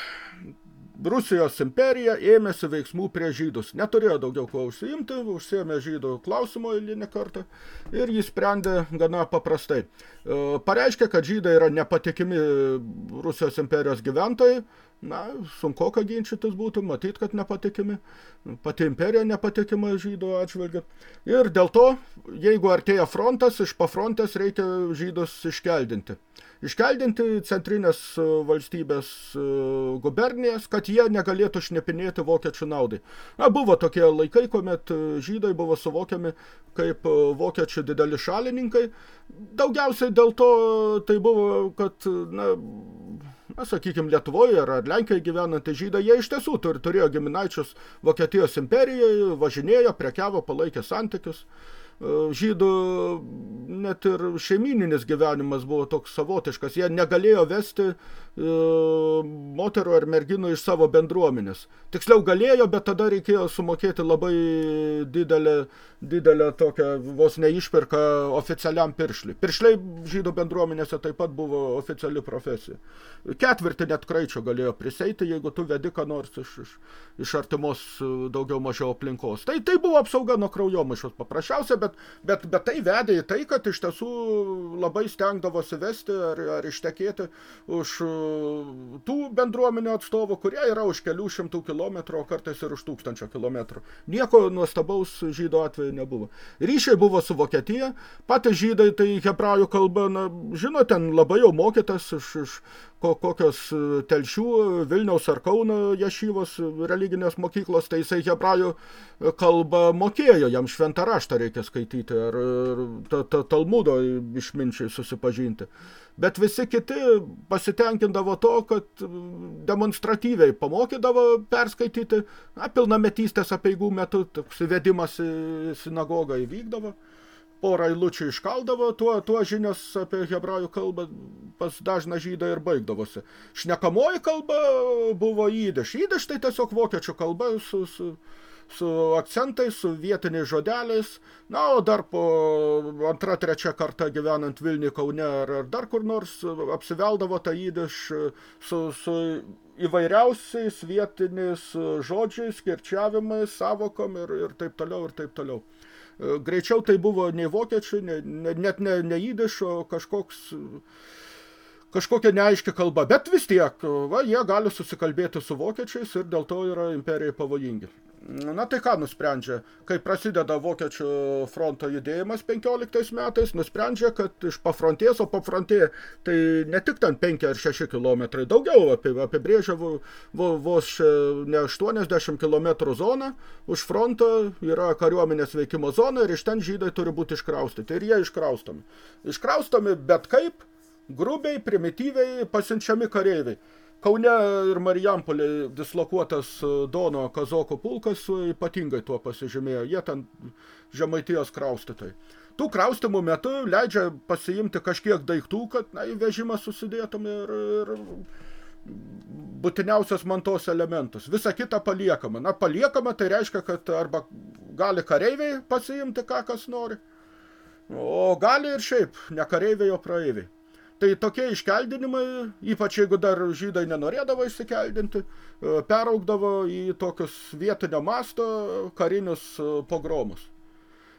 Rusijos imperija ėmėsi veiksmų prie žydus. Neturėjo daugiau kuo užsiimti, užsiėmė žydų klausimo eilinį kartą ir jį sprendė gana paprastai. E, pareiškė, kad žydai yra nepatikimi Rusijos imperijos gyventojai, na, sunku, ką ginčytis būtų, matyt, kad nepatikimi, pati imperija nepatikima žydų atžvilgiu. Ir dėl to, jeigu artėja frontas, iš pafrontės reikia žydus iškeldinti iškeldinti centrinės e, valstybės e, gubernijas, kad jie negalėtų šnepinėti vokiečių naudai. Na, buvo tokie laikai, kuomet e, žydai buvo suvokiami kaip vokiečių dideli šalininkai. Daugiausiai dėl to tai buvo, kad, na, na sakykime, Lietuvoje ar Lenkijoje gyvenantys žydai, jie iš tiesų turėjo giminaičius Vokietijos imperijoje, važinėjo, prekiavo, palaikė santykius. E, žydų net ir šeimininis gyvenimas buvo toks savotiškas. Jie negalėjo vesti e, moterų ar merginų iš savo bendruomenės. Tiksliau galėjo, bet tada reikėjo sumokėti labai didelę, didelę tokią vos neišpirką oficialiam piršliui. Piršliai žydų bendruomenėse taip pat buvo oficiali profesija. Ketvirtį net kraičio galėjo priseiti, jeigu tu vedi ką nors iš, iš, iš artimos daugiau mažiau aplinkos. Tai, tai buvo apsauga nuo kraujomaišos paprasčiausia, bet, bet, bet tai vedė į tai, kad iš tiesų labai stengdavosi vesti ar, ar ištekėti už uh, tų bendruomenių atstovų, kurie yra už kelių šimtų kilometrų, o kartais ir už tūkstančio kilometrų. Nieko nuostabaus žydo atveju nebuvo. Ryšiai buvo su Vokietija, patys žydai tai hebrajų kalba, na, žino, ten labai jau mokytas iš, iš kokios e, telšių, Vilniaus ar Kauno ješyvos religinės mokyklos, tai jisai hebrajų kalbą mokėjo, jam šventą raštą reikia skaityti ar ta, ta, Talmudo išminčiai susipažinti. Bet visi kiti pasitenkindavo to, kad demonstratyviai pamokydavo perskaityti, na, pilnametystės apeigų metu, toks įvedimas į sinagogą įvykdavo porą eilučių iškaldavo, tuo, tuo žinios apie hebrajų kalbą pas dažną žydą ir baigdavosi. Šnekamoji kalba buvo įdeš. Įdeš tai tiesiog vokiečių kalba su, su su akcentais, su vietiniais žodeliais, na, o dar po antra, trečia karta gyvenant Vilniui, Kaune ar, ar dar kur nors apsiveldavo tą įdiš su, su įvairiausiais vietiniais žodžiais, kirčiavimais, savokom ir, ir taip toliau, ir taip toliau. Greičiau tai buvo nei vokiečių, ne, ne, net ne, ne įdiš, o kažkoks kažkokia neaiški kalba, bet vis tiek, va, jie gali susikalbėti su vokiečiais ir dėl to yra imperijai pavojingi. Na tai ką nusprendžia, kai prasideda vokiečių fronto judėjimas 15 metais, nusprendžia, kad iš pafrontės, o pafrontė tai ne tik ten 5 ar 6 kilometrai, daugiau apibrėžia vo, vo, vos ne 80 km zoną, už fronto yra kariuomenės veikimo zona ir iš ten žydai turi būti iškraustyti ir jie iškraustomi. Iškraustomi bet kaip, grubiai, primityviai pasiunčiami kareiviai. Kaune ir Marijampolė dislokuotas e, Dono kazoko pulkas ypatingai tuo pasižymėjo. Jie ten žemaitijos kraustytai. Tų kraustymų metu leidžia pasiimti kažkiek daiktų, kad na, į vežimą susidėtum ir, ir būtiniausias mantos elementus. Visa kita paliekama. Na, paliekama tai reiškia, kad arba gali kareiviai pasiimti ką kas nori, o gali ir šiaip ne kareiviai, o praeiviai. Tai tokie iškeldinimai, ypač jeigu dar žydai nenorėdavo išsikeldinti, e, peraugdavo į tokius vietinio masto karinius e, pogromus.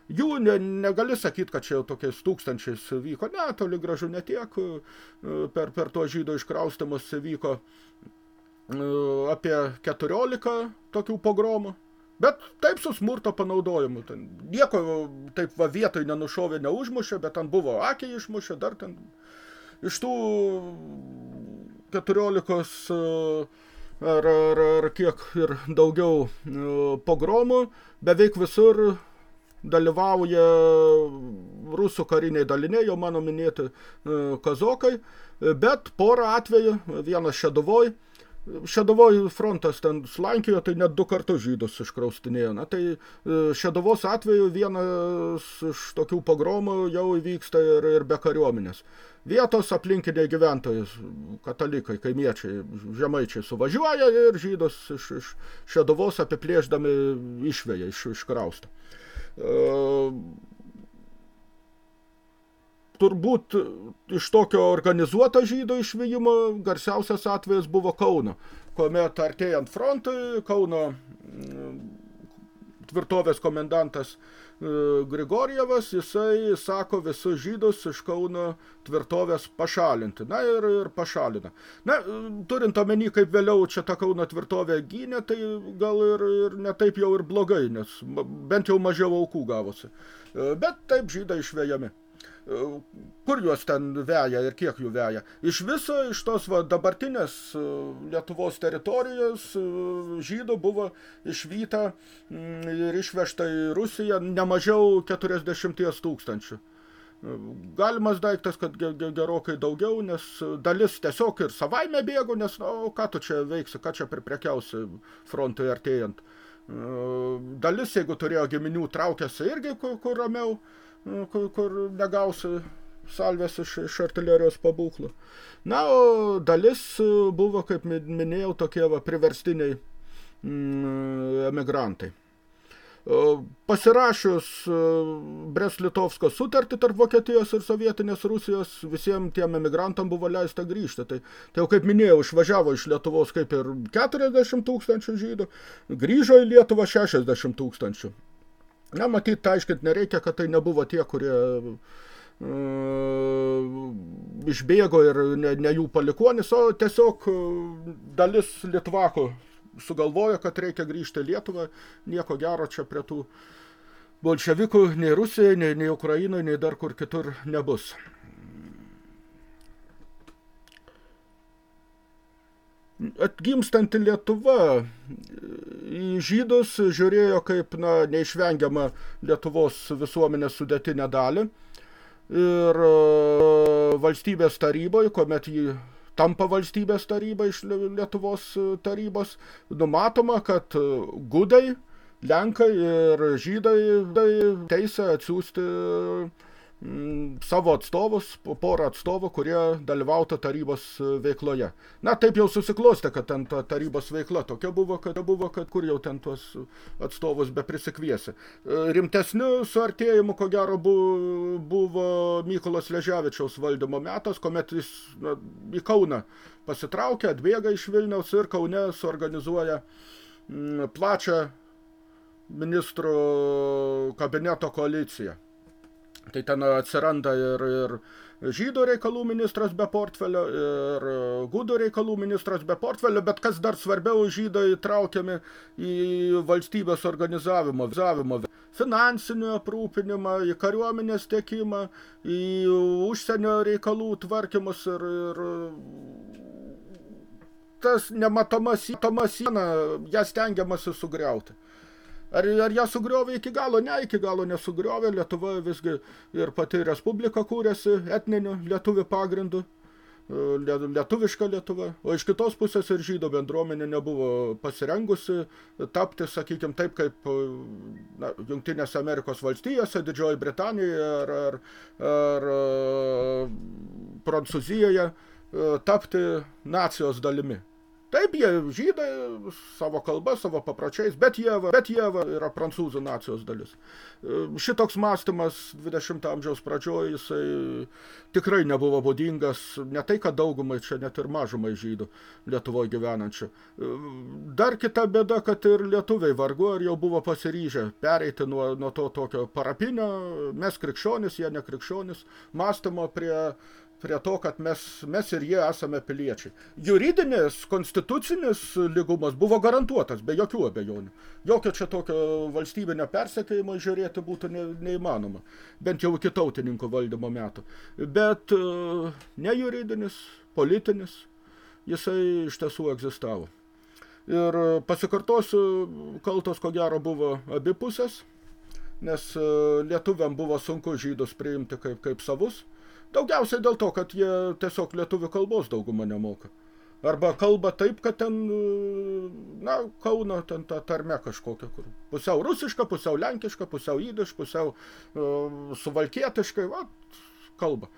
Jų ne, negali sakyti, kad čia tokiais tūkstančiais vyko, ne, toli gražu ne tiek, e, per, per to žydų iškraustimus vyko apie 14 tokių pogromų. Bet taip su smurto panaudojimu. Ten nieko taip va vietoj nenušovė, neužmušė, bet ten buvo akiai išmušė, dar ten iš tų 14 e, ar, ar, ar kiek ir daugiau e, pogromų, beveik visur dalyvauja rusų kariniai daliniai, jau mano minėti e, kazokai, bet porą atvejų, vienas Šeduvoj, Šeduvoj frontas ten slankiojo, tai net du kartus žydus iškraustinėjo. Na, tai Šeduvos atveju vienas iš tokių pogromų jau įvyksta ir, ir be kariuomenės. Vietos aplinkiniai gyventojai, katalikai, kaimiečiai, žemaičiai suvažiuoja ir žydus iš, iš šeduvos apiplėždami išvėja, iš, iškraustą. E, turbūt iš tokio organizuoto žydų išvijimo garsiausias atvejas buvo Kauno, kuomet artėjant frontui Kauno tvirtovės komendantas E, Grigorjevas, jisai sako visus žydus iš Kauno tvirtovės pašalinti. Na ir, ir pašalina. Na, turint omeny, kaip vėliau čia ta Kauno tvirtovė gynė, tai gal ir, ir ne taip jau ir blogai, nes bent jau mažiau aukų gavosi. E, bet taip žydai išvėjami kur juos ten veja ir kiek jų veja. Iš viso, iš tos va, dabartinės e, Lietuvos teritorijos e, žydų buvo išvyta mm, ir išvežta į Rusiją nemažiau 40 tūkstančių. E, galimas daiktas, kad gerokai daugiau, nes dalis tiesiog ir savaime bėgo, nes, o nu, ką tu čia veiksi, ką čia priprekiausi frontui artėjant. Dalis, jeigu turėjo giminių, traukėsi irgi kur, kur ramiau, kur, kur negausi salvės iš, iš artilerijos pabūklų. Na, o dalis buvo, kaip minėjau, tokie va, priverstiniai mm, emigrantai. Pasirašius e, Brest-Litovsko sutartį tarp Vokietijos ir sovietinės Rusijos, visiems tiem emigrantam buvo leista grįžti. Tai, tai jau kaip minėjau, išvažiavo iš Lietuvos kaip ir 40 tūkstančių žydų, grįžo į Lietuvą 60 tūkstančių. Na, matyt, aiškint nereikia, kad tai nebuvo tie, kurie uh, išbėgo ir ne, ne jų palikonis, o tiesiog dalis Litvakų sugalvojo, kad reikia grįžti į Lietuvą, nieko gero čia prie tų bolševikų nei Rusijai, nei, nei Ukrainai, nei dar kur kitur nebus. Atgimstanti Lietuva į žydus žiūrėjo kaip na, neišvengiamą Lietuvos visuomenės sudėtinę dalį. Ir e, valstybės taryboje, kuomet jį tampa valstybės taryba iš Lietuvos tarybos, numatoma, kad gudai, lenkai ir žydai teisę atsiųsti savo atstovus, porą atstovų, kurie dalyvautų tarybos e, veikloje. Na, taip jau susiklostė, kad ten ta tarybos veikla tokia buvo, kad buvo, kad kur jau ten tuos atstovus be prisikviesi. E, rimtesniu suartėjimu, ko gero, buvo, buvo Mykolas Leževičiaus valdymo metas, kuomet jis na, į Kauną pasitraukia, atbėga iš Vilniaus ir Kaune suorganizuoja m, plačią ministrų kabineto koaliciją. Tai ten atsiranda ir, ir žydų reikalų ministras be portfelio, ir gudų reikalų ministras be portfelio, bet kas dar svarbiau, žydai traukiami į valstybės organizavimo, vizavimo, finansinio aprūpinimą, į kariuomenės tiekimą, į užsienio reikalų tvarkymus ir, ir tas nematoma siena, ją stengiamasi sugriauti. Ar, ar ją sugriovė iki galo? Ne, iki galo nesugriovė. Lietuva visgi ir pati Respublika kūrėsi etniniu lietuvių pagrindu e, lietuviška Lietuva, o iš kitos pusės ir žydų bendruomenė nebuvo pasirengusi tapti, sakykime, taip kaip e, na, Jungtinės Amerikos valstijose, Didžioji Britanijoje ar, ar, ar e, Prancūzijoje tapti nacijos dalimi. Taip, jie žydai savo kalba, savo papročiais, bet jie, bet jie yra prancūzų nacijos dalis. Šitoks mąstymas 20 amžiaus pradžioje jisai tikrai nebuvo būdingas, ne tai, kad daugumai čia net ir mažumai žydų Lietuvoje gyvenančių. Dar kita bėda, kad ir lietuviai vargu ar jau buvo pasiryžę pereiti nuo, nuo to tokio parapinio, mes krikščionis, jie nekrikščionis, mąstymo prie prie to, kad mes, mes ir jie esame piliečiai. Juridinis, konstitucinis lygumas buvo garantuotas, be jokių abejonių. Jokio čia tokio valstybinio persekėjimo žiūrėti būtų ne, neįmanoma, bent jau iki tautininkų valdymo metų. Bet e, ne juridinis, politinis, jisai iš tiesų egzistavo. Ir pasikartosiu, kaltos ko gero buvo abipusės, nes e, lietuviam buvo sunku žydus priimti kaip, kaip savus, Daugiausiai dėl to, kad jie tiesiog lietuvių kalbos daugumą nemoka. Arba kalba taip, kad ten, na, Kauno, ten ta tarme kažkokia, kur pusiau rusiška, pusiau lenkiška, pusiau įdiš, pusiau uh, suvalkietiškai, va, kalba.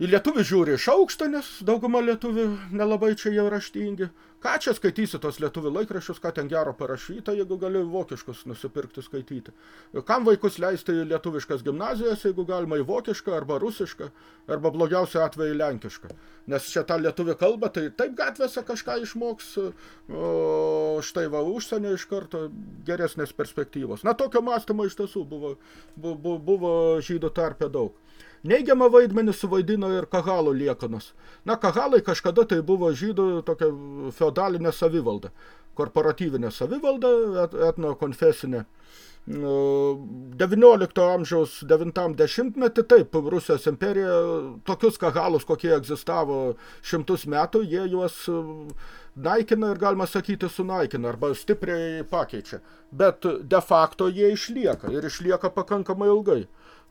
Į lietuvių žiūri iš aukšto, nes dauguma lietuvių nelabai čia jau raštingi. Ką čia skaitysi tos lietuvių laikraščius, ką ten gero parašyta, jeigu gali vokiškus nusipirkti skaityti. Kam vaikus leisti į lietuviškas gimnazijas, jeigu galima į vokišką arba rusišką, arba blogiausia atveju į lenkišką. Nes čia tą lietuvių kalbą, tai taip gatvėse kažką išmoks, o štai va užsienio iš karto geresnės perspektyvos. Na, tokio mąstymo iš tiesų buvo, buvo, buvo žydų tarpe daug. Neigiamą vaidmenį suvaidino ir kahalų liekanos. Na, kahalai kažkada tai buvo žydų tokia feodalinė savivalda, korporatyvinė savivalda, et, etnokonfesinė. 19 amžiaus 90 metį, taip, Rusijos imperija, tokius kahalus, kokie egzistavo šimtus metų, jie juos naikina ir galima sakyti sunaikina arba stipriai pakeičia. Bet de facto jie išlieka ir išlieka pakankamai ilgai.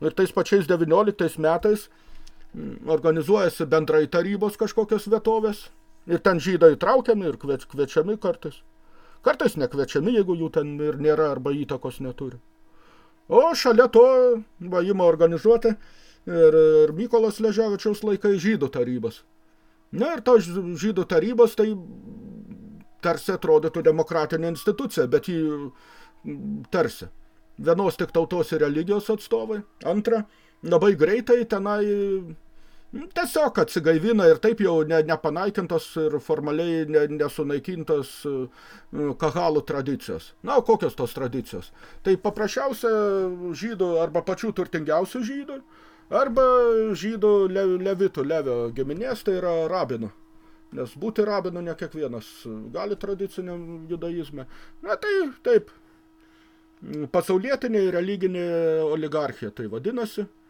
Ir tais pačiais 19 metais mm, organizuojasi bendrai tarybos kažkokios vietovės. Ir ten žydai traukiami ir kviečiami kartais. Kartais nekviečiami, jeigu jų ten ir nėra arba įtakos neturi. O šalia to va, ima organizuoti ir, ir Mykolas Leževičiaus laikai žydų tarybos. Na ir tos žydų tarybos tai tarsi atrodytų demokratinė institucija, bet jį tarsi vienos tik tautos ir religijos atstovai. Antra, labai greitai tenai tiesiog atsigaivina ir taip jau ne, nepanaikintos ir formaliai ne, nesunaikintos kahalų tradicijos. Na, kokios tos tradicijos? Tai paprasčiausia žydų arba pačių turtingiausių žydų, arba žydų le, levitų, levio giminės, tai yra rabinų. Nes būti rabinu ne kiekvienas gali tradiciniam judaizme. Na tai taip, pasaulietinė religinė oligarchija tai vadinasi –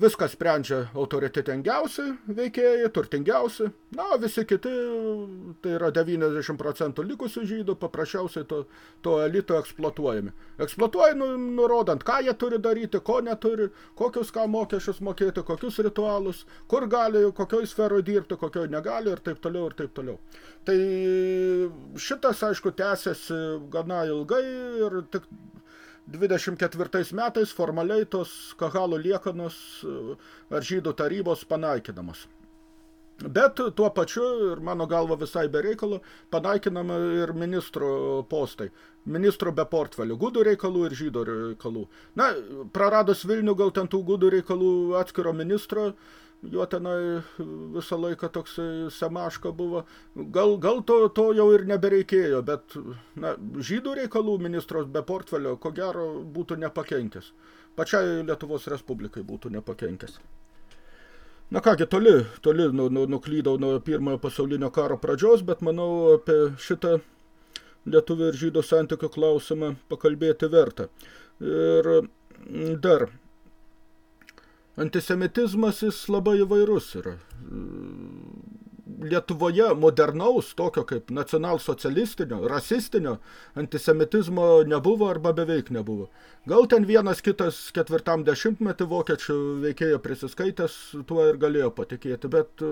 viską sprendžia autoritetingiausi veikėjai, turtingiausi, na, visi kiti, tai yra 90 procentų likusių žydų, paprasčiausiai to, to elito eksploatuojami. Eksploatuoja, nu, nurodant, ką jie turi daryti, ko neturi, kokius ką mokesčius mokėti, kokius ritualus, kur gali, kokioj sferoje dirbti, kokioj negali ir taip toliau ir taip toliau. Tai šitas, aišku, tęsiasi gana ilgai ir tik 24 metais formaliai tos kahalų liekanos ar žydų tarybos panaikinamos. Bet tuo pačiu, ir mano galva visai be reikalo, panaikinama ir ministro postai. Ministro be portfelių, gudų reikalų ir žydų reikalų. Na, praradus Vilnių, gal ten tų gudų reikalų atskiro ministro, jo tenai visą laiką toks semaška buvo. Gal, gal to, to jau ir nebereikėjo, bet na, žydų reikalų ministros be portfelio, ko gero, būtų nepakenkęs. Pačiai Lietuvos Respublikai būtų nepakenkęs. Na kągi, toli, toli nu, nu, nuklydau nuo pirmojo pasaulinio karo pradžios, bet manau apie šitą lietuvių ir žydų santykių klausimą pakalbėti verta. Ir dar, antisemitizmas jis labai įvairus yra. Lietuvoje modernaus, tokio kaip nacionalsocialistinio, rasistinio antisemitizmo nebuvo arba beveik nebuvo. Gal ten vienas kitas ketvirtam dešimtmetį vokiečių veikėjo prisiskaitęs, tuo ir galėjo patikėti, bet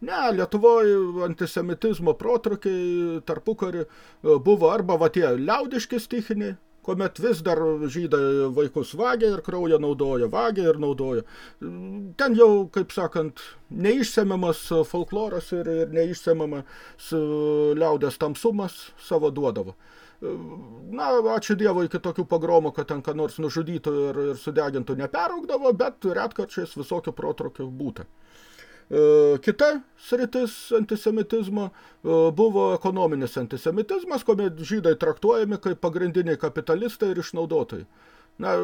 ne, Lietuvoje antisemitizmo protrukiai tarpukari buvo arba va tie liaudiški stichiniai, kuomet vis dar žydai vaikus vagia ir kraują naudoja, vagia ir naudoja. Ten jau, kaip sakant, neišsemiamas folkloras ir, ir neišsemiamas liaudės tamsumas savo duodavo. Na, ačiū Dievui, iki tokių pogromų, kad ten ką nors nužudytų ir, ir sudegintų neperaugdavo, bet retkarčiais visokių protrukio būta. E, kita sritis antisemitizmo e, buvo ekonominis antisemitizmas, kuomet žydai traktuojami kaip pagrindiniai kapitalistai ir išnaudotojai na,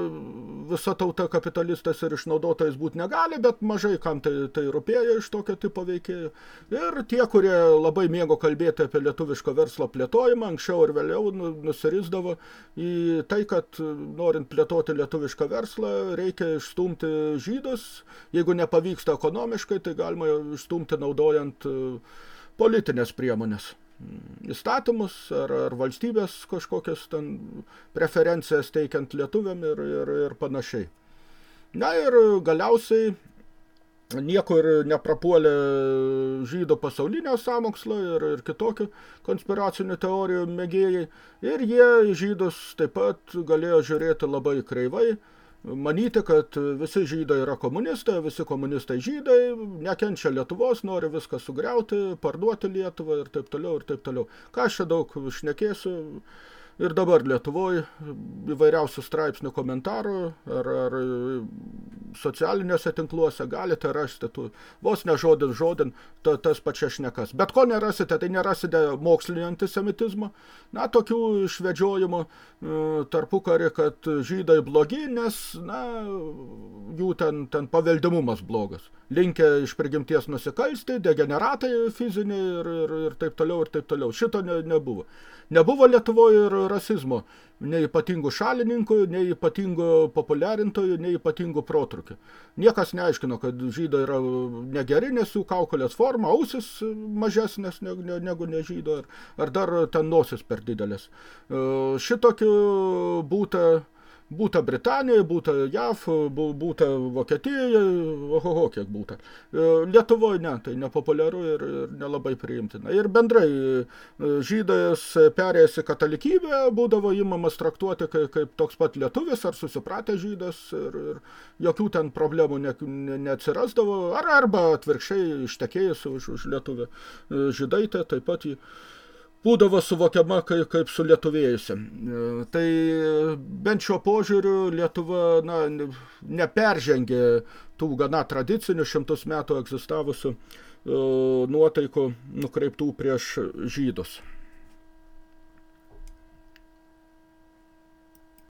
visa tauta kapitalistas ir išnaudotojais būti negali, bet mažai kam tai, tai rūpėjo iš tokio tipo veikėjų. Ir tie, kurie labai mėgo kalbėti apie lietuviško verslo plėtojimą, anksčiau ir vėliau nu, nusirisdavo į tai, kad norint plėtoti lietuvišką verslą, reikia išstumti žydus. Jeigu nepavyksta ekonomiškai, tai galima išstumti naudojant politinės priemonės įstatymus ar, ar valstybės kažkokias ten preferencijas teikiant lietuviam ir, ir, ir panašiai. Na ir galiausiai niekur neprapuolė žydų pasaulinio samokslo ir, ir kitokių konspiracinių teorijų mėgėjai. Ir jie žydus taip pat galėjo žiūrėti labai kreivai, manyti, kad visi žydai yra komunistai, visi komunistai žydai, nekenčia Lietuvos, nori viską sugriauti, parduoti Lietuvą ir taip toliau ir taip toliau. Ką aš čia daug šnekėsiu, Ir dabar Lietuvoje įvairiausių straipsnių komentarų ar, ar socialiniuose tinkluose galite rasti tų, vos ne žodin žodin ta, tas pačias šnekas. Bet ko nerasite, tai nerasite mokslinio antisemitizmo, na, tokių išvedžiojimų e, tarpukarį, kad žydai blogi, nes, na, jų ten, ten paveldimumas blogas. Linkia iš prigimties nusikalsti, degeneratai fiziniai ir, ir, ir taip toliau ir taip toliau. Šito ne, nebuvo. Nebuvo Lietuvoje ir rasizmo, nei ypatingų šalininkų, nei ypatingų populiarintojų, nei ypatingų protrukį. Niekas neaiškino, kad žydai yra negeri, nes jų kaukolės forma, ausis mažesnės negu, negu nežydo, ar, ar dar ten nosis per didelės. E, šitokių būta Būta Britanijoje, būta JAV, būta Vokietijoje, ohoho, kiek būta. E, Lietuvoje ne, tai nepopuliaru ir, ir nelabai priimtina. Ir bendrai e, žydas perėjęs į katalikybę, būdavo įmamas traktuoti kaip, kaip toks pat lietuvis ar susipratę žydas ir, ir jokių ten problemų ne, ne, neatsirasdavo, ar arba atvirkščiai ištekėjus už, už lietuvę e, žydaitę, taip pat jį būdavo suvokiama kaip, kaip sulietuvėjusi. E, tai bent šiuo požiūriu Lietuva na, neperžengė tų gana tradicinių šimtus metų egzistavusių e, nuotaikų nukreiptų prieš žydus.